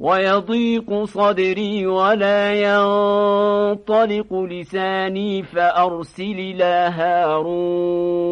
ويضيق صدري ولا ينطلق لساني فأرسل إلى هارون.